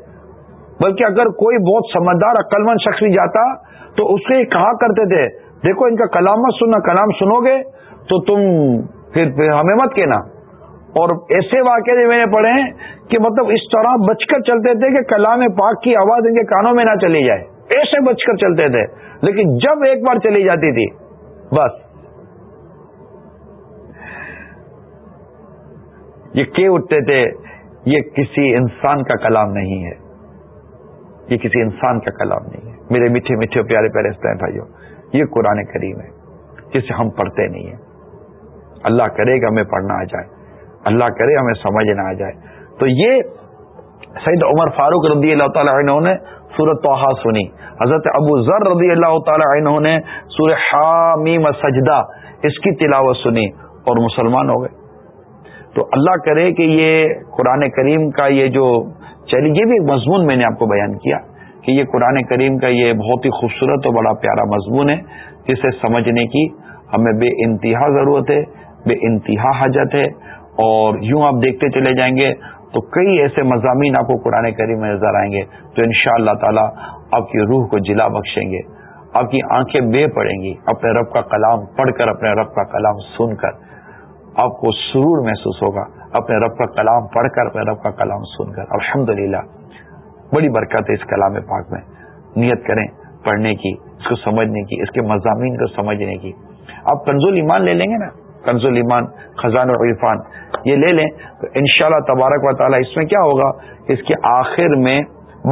بلکہ اگر کوئی بہت سمجھدار، عقلمند شخص بھی جاتا تو اس سے کہا کرتے تھے، دیکھو ان کا کلام مت سننا، کلام سنو گے تو تم پھر ہمیں مت کہنا۔ اور ایسے واقعے میں نے پڑھے ہیں کہ مطلب اس طرح بچ کر چلتے تھے کہ کلام پاک کی آواز ان کے کانوں میں نہ چلی جائے۔ ایسے بچ کر چلتے تھے۔ لیکن جب ایک بار چلی جاتی تھی، بس۔ یہ کہ اٹھتے تھے، یہ کسی انسان کا کلام نہیں ہے۔ یہ کسی انسان کا کلام نہیں ہے۔ میرے میٹھے میٹھے پیارے پیارے ہیں بھائیوں، یہ قرآن کریم ہے، جسے ہم پڑھتے نہیں ہیں۔ اللہ کرے گا ہمیں پڑھنا آ جائے۔ اللہ کرے ہمیں سمجھ نہ آ جائے۔ تو یہ سعید عمر فاروق رضی اللہ تعالی عنہ نے سورت توحا سنی۔ حضرت ابو ذر رضی اللہ تعالی عنہ نے سور حامیم سجدہ اس کی تلاوت سنی اور مسلمان ہو گئے۔ تو اللہ کرے کہ یہ قرآن کریم کا یہ جو چلی، یہ بھی ایک مضمون میں نے آپ کو بیان کیا کہ یہ قرآن کریم کا یہ بہت ہی خوبصورت اور بڑا پیارا مضمون ہے، جسے سمجھنے کی ہمیں بے انتہا ضرورت ہے، بے انتہا حاجت ہے۔ اور یوں آپ دیکھتے چلے جائیں گے تو کئی ایسے مضامین آپ کو قرآن کریم میں نظر آئیں گے تو ان شاء اللہ تعالیٰ آپ کی روح کو جلا بخشیں گے، آپ کی آنکھیں بے پڑیں گی، اپنے رب کا کلام پڑھ کر، اپنے رب کا کلام سن کر آپ کو سرور محسوس ہوگا، اپنے رب کا کلام پڑھ کر، اپنے رب کا کلام سن کر۔ الحمد بڑی برکت ہے اس کلام پاک میں۔ نیت کریں پڑھنے کی، اس کو سمجھنے کی، اس کے مضامین کو سمجھنے کی۔ آپ کنزول ایمان لے لیں گے نا؟ کنز ایمان خزان عرفان یہ لے لیں، تو انشاءاللہ تبارک و تعالیٰ اس میں کیا ہوگا؟ اس کے آخر میں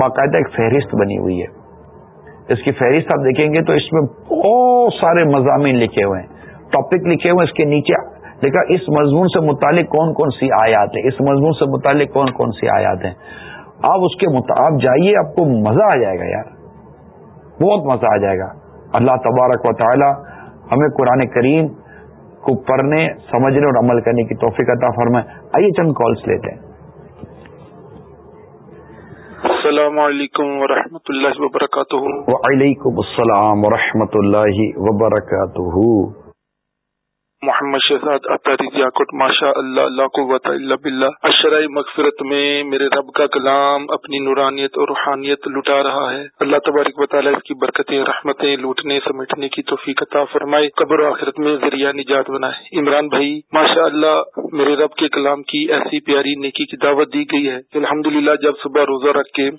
باقاعدہ ایک فہرست بنی ہوئی ہے۔ اس کی فہرست آپ دیکھیں گے تو اس میں بہت سارے مضامین لکھے ہوئے ہیں۔ ٹاپک لکھے ہوئے اس کے نیچے دیکھا، اس مضمون سے متعلق کون کون سی آیات ہیں؟ اس مضمون سے متعلق کون کون سی آیات ہیں؟ آپ اس کے مطابق جائیے، آپ کو مزہ آ جائے گا یار۔ بہت مزہ آ جائے گا۔ اللہ تبارک و تعالی ہمیں قرآن کریم کو پڑھنے سمجھنے اور عمل کرنے کی توفیق عطا فرمائے۔ آئیے چند کالس لیتے ہیں۔ السلام علیکم ورحمۃ اللہ وبرکاتہ۔ وعلیکم السلام ورحمۃ اللہ وبرکاتہ۔ محمد شہزاد اطاری جی ماشاء اللہ اللہ قوت اللہ بلّہ اشرۂ مغفرت میں میرے رب کا کلام اپنی نورانیت اور روحانیت لٹا رہا ہے۔ اللہ تبارک و تعالیٰ اس کی برکتیں، رحمتیں لوٹنے، سمیٹنے کی توفیق عطا فرمائے۔ قبر و آخرت میں ذریعہ نجات بنائے۔ عمران بھائی، ماشاء اللہ، میرے رب کے کلام کی ایسی پیاری نیکی کی دعوت دی گئی ہے۔ الحمد جب صبح روزہ رکھ کے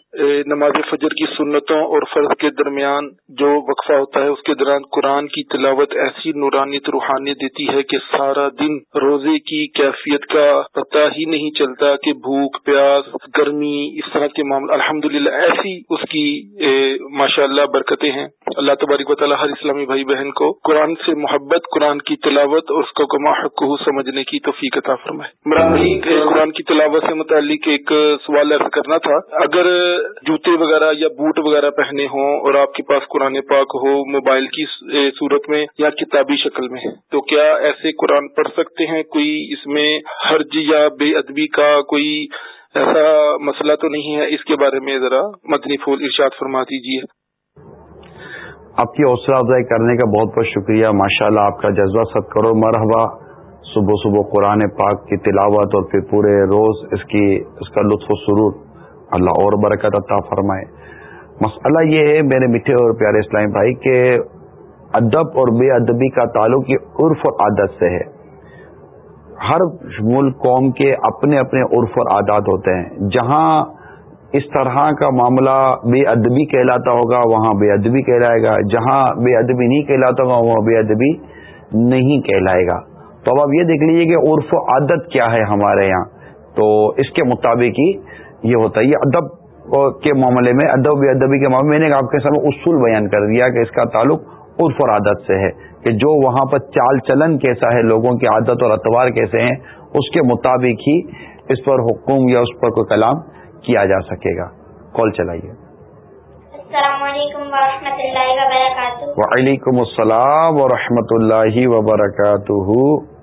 نماز فجر کی سنتوں اور فرض کے درمیان جو وقفہ ہوتا ہے، اس کے دوران قرآن کی تلاوت ایسی نورانیت، روحانیت دیتی ہے کہ سارا دن روزے کی کیفیت کا پتہ ہی نہیں چلتا کہ بھوک، پیاس، گرمی، اس طرح کے معاملے۔ الحمد ایسی اس کی ماشاء اللہ برکتیں ہیں۔ اللہ تبارک و تعالیٰ ہر اسلامی بھائی بہن کو قرآن سے محبت، قرآن کی تلاوت اور اس کو کما حق سمجھنے کی توفیق عطا فرمائے۔ قرآن کی تلاوت سے متعلق ایک سوال ایسا کرنا تھا۔ اگر جوتے وغیرہ یا بوٹ وغیرہ پہنے ہوں اور آپ کے پاس قرآن پاک ہو موبائل کی صورت میں یا کتابی شکل میں، تو کیا ایسے قرآن پڑھ سکتے ہیں، کوئی اس میں حرج یا بے ادبی کا کوئی ایسا مسئلہ تو نہیں ہے؟ اس کے بارے میں ذرا مدنی پھول ارشاد فرما دیجیے۔ آپ کی حوصلہ افزائی کرنے کا بہت بہت شکریہ۔ ماشاء اللہ آپ کا جذبہ سب کرو۔ مرحبا، صبح صبح قرآن پاک کی تلاوت اور پھر پورے روز اس کی، اس کا لطف و سرور۔ اللہ اور برکت عطا فرمائے۔ مسئلہ یہ ہے میرے میٹھے اور پیارے اسلام بھائی، کہ ادب اور بے ادبی کا تعلق یہ عرف اور عادت سے ہے۔ ہر ملک قوم کے اپنے اپنے عرف اور عادات ہوتے ہیں۔ جہاں اس طرح کا معاملہ بے ادبی کہلاتا ہوگا، وہاں بے ادبی کہلائے گا۔ جہاں بے ادبی نہیں کہلاتا ہوگا، وہاں بے ادبی نہیں کہلائے گا۔ تو اب آپ یہ دیکھ لیجیے کہ عرف و عادت کیا ہے ہمارے یہاں۔ تو اس کے مطابق ہی یہ ہوتا ہے۔ یہ ادب کے معاملے میں، ادب بے ادبی کے معاملے میں نے آپ کے سامنے اصول بیان کر دیا کہ اس کا تعلق عرف اور عادت سے ہے کہ جو وہاں پر چال چلن کیسا ہے لوگوں کی عادت اور اتوار کیسے ہیں اس کے مطابق ہی اس پر حکم یا اس پر کوئی کلام کیا جا سکے گا۔ کال چلائیے۔ السلام علیکم ورحمۃ اللہ وبرکاتہ۔ وعلیکم السلام ورحمۃ اللہ وبرکاتہ۔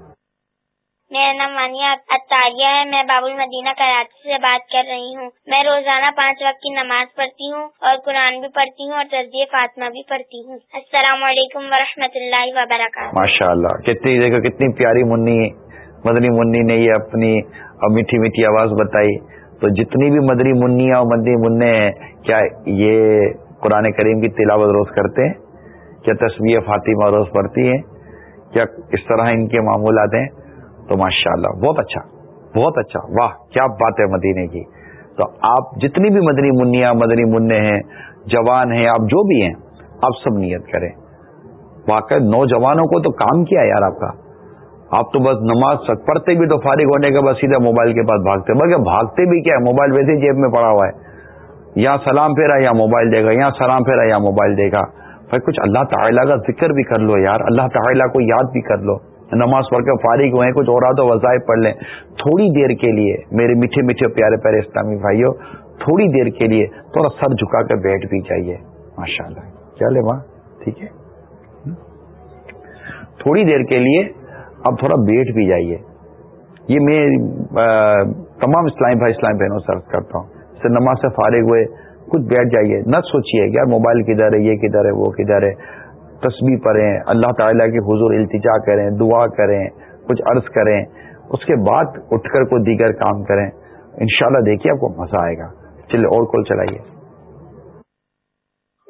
میرا نام مانیہ اطاریہ ہے، میں باب المدینہ کراچی سے بات کر رہی ہوں۔ میں روزانہ پانچ وقت کی نماز پڑھتی ہوں اور قرآن بھی پڑھتی ہوں اور ترجیح فاطمہ بھی پڑھتی ہوں۔ السلام علیکم ورحمۃ اللہ وبرکاتہ۔ ماشاء اللہ کتنی دیکھو، کتنی پیاری منی، مدنی منی نے یہ اپنی میٹھی میٹھی آواز بتائی۔ تو جتنی بھی مدری منیا اور مدنی منع ہیں، کیا یہ قرآن کریم کی تلاوت روز کرتے ہیں؟ کیا تصویر فاطمہ روز پڑھتی ہیں؟ کیا اس طرح ان کے معمولات ہیں؟ تو ماشاء اللہ بہت اچھا بہت اچھا واہ، کیا بات ہے مدینے کی۔ تو آپ جتنی بھی مدنی منیا مدنی منع ہیں، جوان ہیں، آپ جو بھی ہیں، آپ سب نیت کریں۔ واقع نوجوانوں کو تو کام کیا یار آپ کا۔ آپ تو بس نماز پڑھتے بھی تو فارغ ہونے کے بعد سیدھا موبائل کے پاس بھاگتے بلکہ بھاگتے بھی کیا ہے؟ موبائل ویسے جیب میں پڑا ہوا ہے۔ یا سلام پھیرا یا موبائل دے گا، یا سلام پھیرا یا موبائل دے گا۔ بھائی کچھ اللہ تعالیٰ کا ذکر بھی کر لو یار۔ اللہ تعالیٰ کو یاد بھی کر لو۔ نماز پڑھ کے فارغ ہوئے، کچھ اور تو وظائف پڑھ لیں۔ تھوڑی دیر کے لیے میرے میٹھے میٹھے پیارے پیارے اسلامی بھائیوں تھوڑی دیر کے لیے تھوڑا سر جھکا کر بیٹھ بھی جائیے۔ ماشاء اللہ کیا لے وہاں ٹھیک ہے۔ تھوڑی دیر کے لیے اب تھوڑا بیٹھ بھی جائیے۔ یہ میں تمام اسلام بھائی اسلام بہنوں سے عرض کرتا ہوں۔ سے نماز سے فارغ ہوئے، کچھ بیٹھ جائیے۔ نہ سوچیے یار موبائل کدھر ہے، یہ کدھر ہے، وہ کدھر ہے۔ تسبیح پڑھیں، اللہ تعالیٰ کی حضور التجا کریں، دعا کریں، کچھ عرض کریں، اس کے بعد اٹھ کر کوئی دیگر کام کریں۔ انشاءاللہ دیکھیے آپ کو مزہ آئے گا۔ چلے، اور کول چلائیے۔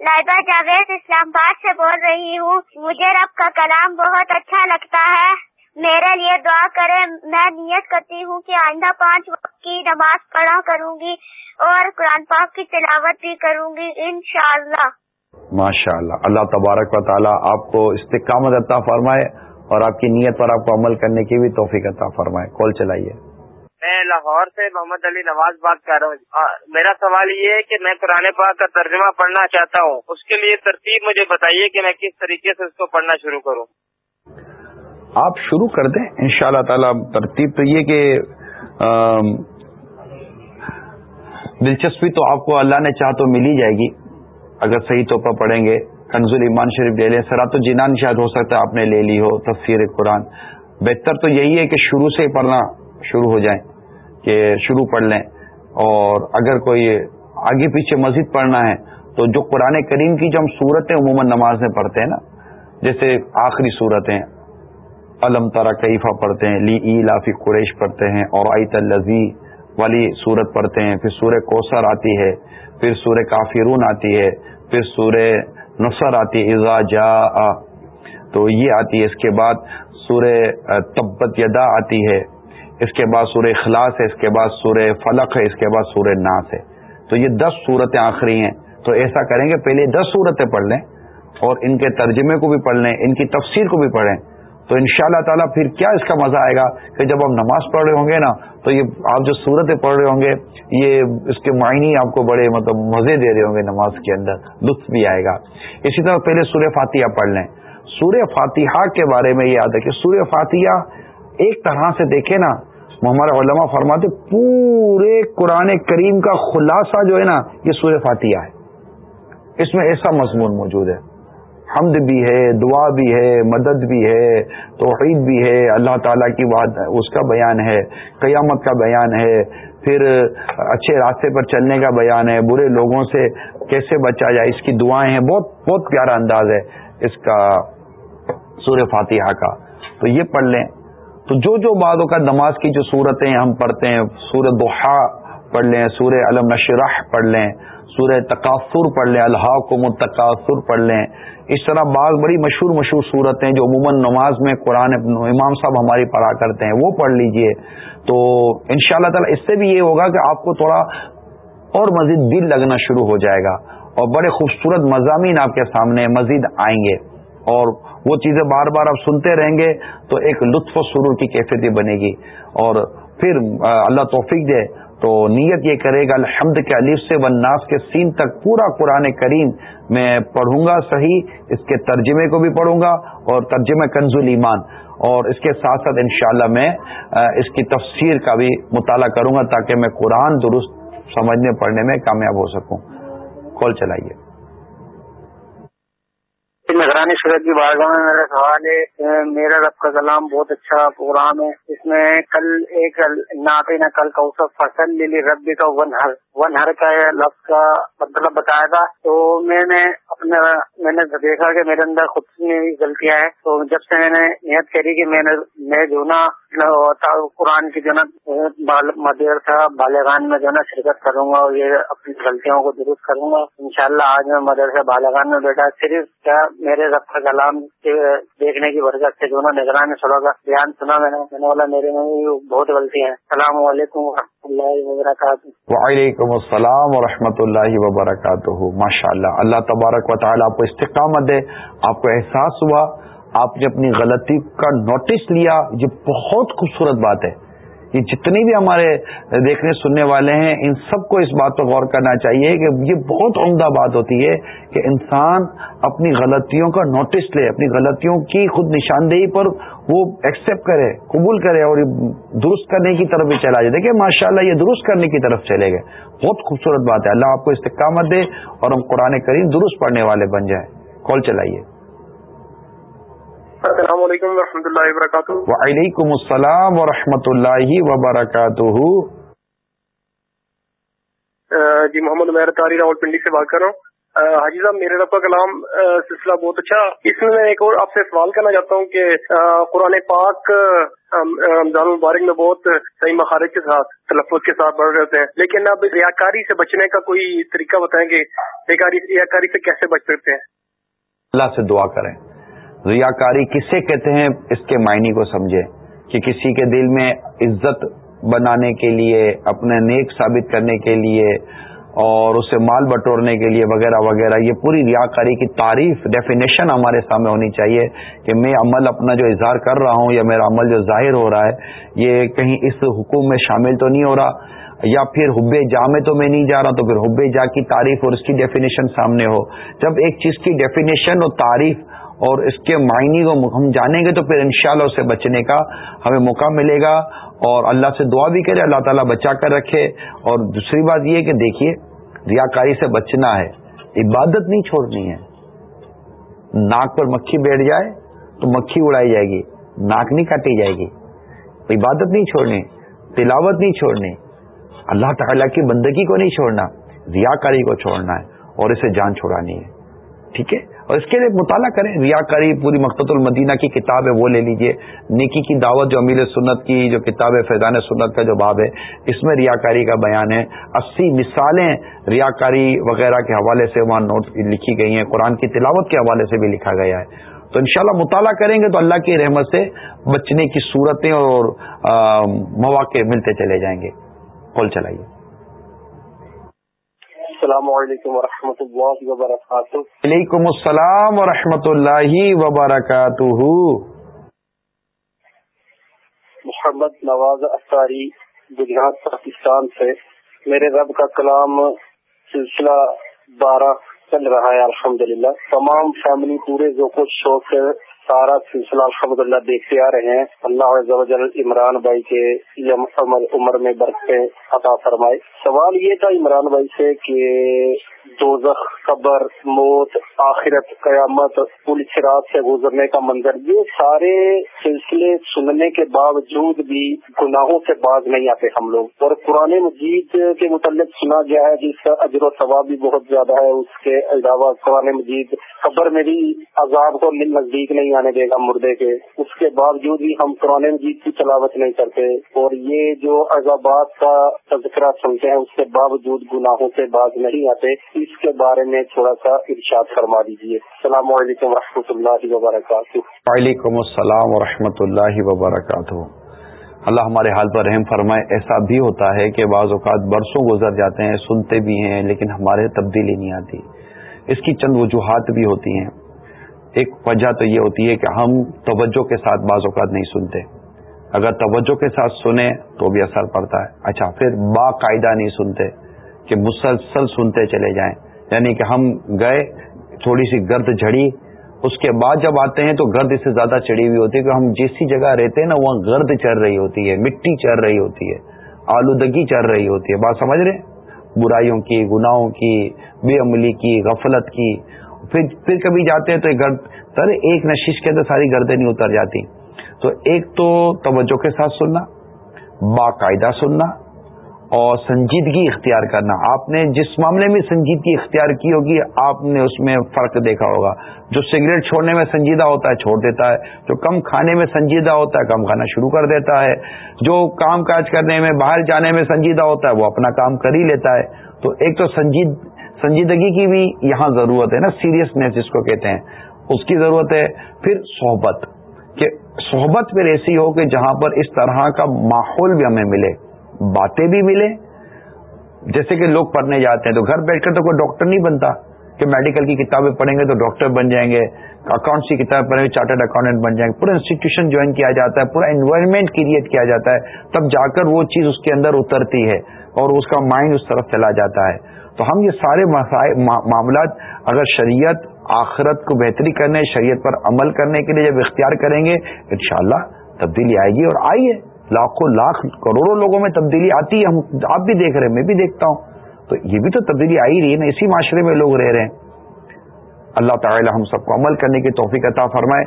لائبہ جاوید اسلام آباد سے بول رہی ہوں، مجھے رب کا کلام بہت اچھا لگتا ہے۔ میرے لیے دعا کرے میں نیت کرتی ہوں کہ آئندہ پانچ وقت کی نماز پڑھا کروں گی اور قرآن پاک کی تلاوت بھی کروں گی، انشاءاللہ۔ ماشاء اللہ اللہ تبارک و تعالیٰ آپ کو استقامت عطا فرمائے اور آپ کی نیت پر آپ کو عمل کرنے کی بھی توفیق عطا فرمائے۔ کال چلائیے۔ میں لاہور سے محمد علی نواز بات کر رہا ہوں۔ میرا سوال یہ ہے کہ میں قرآن پاک کا ترجمہ پڑھنا چاہتا ہوں۔ اس کے لیے ترتیب مجھے بتائیے کہ میں کس طریقے سے اس کو پڑھنا شروع کروں؟ آپ شروع کر دیں۔ ان شاء اللہ تعالی ترتیب تو یہ کہ دلچسپی تو آپ کو اللہ نے چاہ تو مل ہی جائے گی۔ اگر صحیح طور پر پڑھیں گے کنزول ایمان شریف لے لیں۔ سرات الجنان شاید ہو سکتا ہے آپ نے لے لی ہو، تفسیر قرآن۔ بہتر تو یہی ہے کہ شروع سے ہی پڑھنا شروع ہو جائیں، کہ شروع پڑھ لیں۔ اور اگر کوئی آگے پیچھے مزید پڑھنا ہے، تو جو قرآن کریم کی جو ہم صورتیں عموماً نماز میں پڑھتے ہیں نا، جیسے آخری صورتیں علم ترا کیفا پڑھتے ہیں، لی ای لافی قریش پڑھتے ہیں، اور آئیت الزی والی صورت پڑھتے ہیں، پھر سورہ کوثر آتی ہے، پھر سورہ کافرون آتی ہے، پھر سورہ نصر آتی ہے ازا جا تو یہ آتی ہے، اس کے بعد سورہ تبت یدا آتی ہے، اس کے بعد سورہ اخلاص ہے، اس کے بعد سورہ فلق ہے، اس کے بعد سورہ ناس ہے۔ تو یہ دس صورتیں آخری ہیں۔ تو ایسا کریں گے پہلے دس صورتیں پڑھ لیں اور ان کے ترجمے کو بھی پڑھ لیں، ان کی تفسیر کو بھی پڑھیں۔ تو ان شاء اللہ تعالیٰ پھر کیا اس کا مزہ آئے گا کہ جب ہم نماز پڑھ رہے ہوں گے نا، تو یہ آپ جو صورتیں پڑھ رہے ہوں گے، یہ اس کے معنی آپ کو بڑے مطلب مزے دے رہے ہوں گے نماز کے اندر، لطف بھی آئے گا۔ اسی طرح پہلے سورہ فاتحہ پڑھ لیں۔ سورہ فاتحہ کے بارے میں یہ یاد ہے کہ سورہ فاتحہ ایک طرح سے دیکھیں نا، ہمارے علماء فرماتے پورے قرآن کریم کا خلاصہ جو ہے نا، یہ سورہ فاتحہ ہے۔ اس میں ایسا مضمون موجود ہے۔ حمد بھی ہے، دعا بھی ہے، مدد بھی ہے، توحید بھی ہے، اللہ تعالیٰ کی بات اس کا بیان ہے، قیامت کا بیان ہے، پھر اچھے راستے پر چلنے کا بیان ہے، برے لوگوں سے کیسے بچا جائے، اس کی دعائیں ہیں، بہت بہت پیارا انداز ہے اس کا سورہ فاتحہ کا۔ تو یہ پڑھ لیں۔ تو جو جو بعدوں کا نماز کی جو صورتیں ہم پڑھتے ہیں، سورہ دوحا پڑھ لیں، سورہ علم نشرح پڑھ لیں، سورہ تقاصر پڑھ لیں اللہ کو متقاصر پڑھ لیں اس طرح بعض بڑی مشہور مشہور صورتیں جو عموماً نماز میں قرآن امام صاحب ہماری پڑھا کرتے ہیں، وہ پڑھ لیجیے۔ تو ان شاء اللہ تعالی اس سے بھی یہ ہوگا کہ آپ کو تھوڑا اور مزید دل لگنا شروع ہو جائے گا اور بڑے خوبصورت مضامین آپ کے سامنے مزید آئیں گے۔ اور وہ چیزیں بار بار آپ سنتے رہیں گے تو ایک لطف و سرور کی کیفیت بنے گی۔ اور پھر اللہ توفیق دے۔ تو نیت یہ کرے گا، الحمد کے علیف سے ونناس کے سین تک پورا قرآن کریم میں پڑھوں گا صحیح، اس کے ترجمے کو بھی پڑھوں گا اور ترجمہ کنزول ایمان اور اس کے ساتھ ساتھ انشاءاللہ میں اس کی تفسیر کا بھی مطالعہ کروں گا تاکہ میں قرآن درست سمجھنے، پڑھنے میں کامیاب ہو سکوں۔ کال چلائیے۔ نگرانی صورت کی بارگاہ میں میرا سوال ہے، میرا رب کا کلام بہت اچھا پروگرام ہے۔ اس میں کل ایک ناطے نہ کل کا فصل لے لی ربی کا ون ہر ون ہر کا لفظ کا مطلب بتایا تھا۔ تو میں نے اپنے میں نے دیکھا کہ میرے اندر خود میں غلطیاں ہیں تو جب سے میں نے نیت کری کہ میں نے، میں جو نا قرآن کی جو نا مدرسہ بالغان میں جو نا شرکت کروں گا اور یہ اپنی غلطیوں کو درست کروں گا۔ انشاءاللہ آج میں مدرسہ بالغان میں بیٹھا، صرف کیا میرے رب کا کلام دیکھنے کی برکت سے جو نا نگران سڑا کا بیان سنا، میں نے میں نے بولا میرے میں بہت غلطیاں ہیں السلام علیکم و رحمۃ اللہ وبرکاتہ۔ وعلیکم السلام و رحمۃ اللہ وبرکاتہ۔ ماشاء اللہ اللہ تبارک و تعالیٰ آپ کو استقامت دے۔ آپ کو احساس ہوا، آپ نے اپنی غلطی کا نوٹس لیا، یہ بہت خوبصورت بات ہے۔ یہ جتنے بھی ہمارے دیکھنے سننے والے ہیں، ان سب کو اس بات پر غور کرنا چاہیے کہ یہ بہت عمدہ بات ہوتی ہے کہ انسان اپنی غلطیوں کا نوٹس لے، اپنی غلطیوں کی خود نشاندہی پر وہ ایکسپٹ کرے، قبول کرے اور درست کرنے کی طرف بھی چلا جائے۔ دیکھیں ماشاء اللہ یہ درست کرنے کی طرف چلے گئے۔ بہت خوبصورت بات ہے۔ اللہ آپ کو استقامت دے اور ہم قرآن کریم درست پڑھنے والے بن جائیں۔ کال چلائیے۔ السلام علیکم و رحمۃ اللہ وبرکاتہ۔ وعلیکم السلام و رحمۃ اللہ وبرکاتہ۔ جی محمد میر تاری راول پنڈی سے بات کر رہا ہوں۔ حاجی صاحب میرے رب کا کلام سلسلہ بہت اچھا۔ اس میں میں ایک اور آپ سے سوال کرنا چاہتا ہوں کہ قرآن پاک رمضان المبارک میں بہت صحیح مخارج کے ساتھ تلفظ کے ساتھ بڑھ رہے ہوتے ہیں۔ لیکن اب ریاکاری سے بچنے کا کوئی طریقہ بتائیں گے؟ ریاکاری سے کیسے بچ سکتے ہیں؟ اللہ سے دعا کریں۔ ریاکاری کسے کہتے ہیں اس کے معنی کو سمجھے کہ کسی کے دل میں عزت بنانے کے لیے اپنے نیک ثابت کرنے کے لیے اور اسے مال بٹورنے کے لیے وغیرہ وغیرہ، یہ پوری ریاکاری کی تعریف ڈیفینیشن ہمارے سامنے ہونی چاہیے کہ میں عمل اپنا جو اظہار کر رہا ہوں یا میرا عمل جو ظاہر ہو رہا ہے، یہ کہیں اس حکم میں شامل تو نہیں ہو رہا یا پھر حب جا میں تو میں نہیں جا رہا تو پھر حب جا کی تعریف اور اس کی ڈیفینیشن سامنے ہو۔ جب ایک چیز کی ڈیفینیشن اور تعریف اور اس کے معنی کو ہم جانیں گے تو پھر انشاءاللہ اسے بچنے کا ہمیں موقع ملے گا اور اللہ سے دعا بھی کرے، اللہ تعالیٰ بچا کر رکھے۔ اور دوسری بات یہ کہ دیکھیے، ریاکاری سے بچنا ہے، عبادت نہیں چھوڑنی ہے۔ ناک پر مکھی بیٹھ جائے تو مکھی اڑائی جائے گی، ناک نہیں کاٹی جائے گی۔ عبادت نہیں چھوڑنی، تلاوت نہیں چھوڑنی۔ اللہ تعالیٰ کی بندگی کو نہیں چھوڑنا، ریاکاری کو چھوڑنا ہے اور اسے جان چھوڑانی ہے۔ ٹھیک ہے؟ اور اس کے لیے مطالعہ کریں۔ ریا کاری، پوری مقت المدینہ کی کتاب ہے، وہ لے لیجیے۔ نیکی کی دعوت جو امیر سنت کی، جو کتاب ہے فیضان سنت کا جو باب ہے، اس میں ریا کاری کا بیان ہے۔ اسی مثالیں ریا کاری وغیرہ کے حوالے سے وہاں نوٹ لکھی گئی ہیں۔ قرآن کی تلاوت کے حوالے سے بھی لکھا گیا ہے۔ تو انشاءاللہ مطالعہ کریں گے تو اللہ کی رحمت سے بچنے کی صورتیں اور مواقع ملتے چلے جائیں گے۔ کال چلائیے۔ السلام علیکم ورحمۃ اللہ وبرکاتہ۔ وعلیکم السلام ورحمۃ اللہ وبرکاتہ۔ محمد نواز اختاری گجرات پاکستان سے۔ میرے رب کا کلام سلسلہ بارہ چل رہا ہے الحمدللہ۔ تمام فیملی پورے جو کچھ شوق سے سارا سلسلہ الحمد للہ دیکھتے آ رہے ہیں۔ اللہ عز و جل عمران بھائی کے عمر میں برقیں عطا فرمائے۔ سوال یہ تھا عمران بھائی سے کہ دوزخ قبر موت، آخرت، قیامت پولیس رات سے گزرنے کا منظر، یہ سارے سلسلے سننے کے باوجود بھی گناہوں سے باز نہیں آتے ہم لوگ۔ اور قرآن مجید کے متعلق سنا گیا ہے جس کا اجر و ثواب بھی بہت زیادہ ہے۔ اس کے علاوہ قرآن مجید قبر میں بھی عذاب کو نزدیک نہیں آنے دے گا مردے کے۔ اس کے باوجود بھی ہم قرآن مجید کی تلاوت نہیں کرتے۔ اور یہ جو عذابات کا تذکرہ سنتے ہیں، اس کے باوجود گناہوں سے باز نہیں آتے۔ اس کے بارے میں تھوڑا سا ارشاد فرما دیجیے السلام علیکم و اللہ وبرکاتہ۔ وعلیکم السلام و اللہ وبرکاتہ۔ اللہ ہمارے حال پر رحم فرمائے۔ ایسا بھی ہوتا ہے کہ بعض اوقات برسوں گزر جاتے ہیں، سنتے بھی ہیں، لیکن ہمارے تبدیلی نہیں آتی۔ اس کی چند وجوہات بھی ہوتی ہیں۔ ایک وجہ تو یہ ہوتی ہے کہ ہم توجہ کے ساتھ بعض اوقات نہیں سنتے۔ اگر توجہ کے ساتھ سنیں تو بھی اثر پڑتا ہے۔ اچھا پھر باقاعدہ نہیں سنتے۔ کہ مسلسل سنتے چلے جائیں۔ یعنی کہ ہم گئے، تھوڑی سی گرد جھڑی، اس کے بعد جب آتے ہیں تو گرد اس سے زیادہ چڑھی ہوئی ہوتی ہے کہ ہم جیسی جگہ رہتے ہیں نا، وہاں گرد چڑھ رہی ہوتی ہے، مٹی چڑھ رہی ہوتی ہے، آلودگی چڑھ رہی ہوتی ہے۔ بات سمجھ رہے؟ ہیں برائیوں کی، گناہوں کی، بے عملی کی، غفلت کی۔ پھر پھر کبھی جاتے ہیں تو ایک گرد سر ایک نشش کے اندر ساری گردیں نہیں اتر جاتی۔ تو ایک تو توجہ کے ساتھ سننا، باقاعدہ سننا اور سنجیدگی اختیار کرنا۔ آپ نے جس معاملے میں سنجیدگی اختیار کی ہوگی، آپ نے اس میں فرق دیکھا ہوگا۔ جو سگریٹ چھوڑنے میں سنجیدہ ہوتا ہے، چھوڑ دیتا ہے۔ جو کم کھانے میں سنجیدہ ہوتا ہے، کم کھانا شروع کر دیتا ہے۔ جو کام کاج کرنے میں، باہر جانے میں سنجیدہ ہوتا ہے، وہ اپنا کام کر ہی لیتا ہے۔ تو ایک تو سنجید، سنجیدگی کی بھی یہاں ضرورت ہے نا سیریسنیس جس کو کہتے ہیں۔ اس کی ضرورت ہے۔ پھر صحبت، کہ صحبت پھر ایسی ہو کہ جہاں پر اس طرح کا ماحول بھی ہمیں ملے۔ باتیں بھی ملے جیسے کہ لوگ پڑھنے جاتے ہیں تو گھر بیٹھ کر تو کوئی ڈاکٹر نہیں بنتا کہ میڈیکل کی کتابیں پڑھیں گے تو ڈاکٹر بن جائیں گے، اکاؤنٹس کی کتابیں پڑھیں گے، چارٹرڈ اکاؤنٹنٹ بن جائیں گے۔ پورا انسٹیٹیوشن جوائن کیا جاتا ہے، پورا انوائرمنٹ کریٹ کیا جاتا ہے۔ تب جا کر وہ چیز اس کے اندر اترتی ہے اور اس کا مائنڈ اس طرف چلا جاتا ہے۔ تو ہم یہ سارے معاملات اگر شریعت آخرت کو بہتری کرنے، شریعت پر عمل کرنے کے لیے جب اختیار کریں گے، انشاءاللہ تبدیلی آئے گی اور آئی ہے۔ لاکھوں لاکھ کروڑوں لوگوں میں تبدیلی آتی ہے، ہم آپ بھی دیکھ رہے ہیں، میں بھی دیکھتا ہوں۔ تو یہ بھی تو تبدیلی آئی رہی ہے نا، اسی معاشرے میں لوگ رہ رہے ہیں۔ اللہ تعالی ہم سب کو عمل کرنے کی توفیق عطا فرمائے۔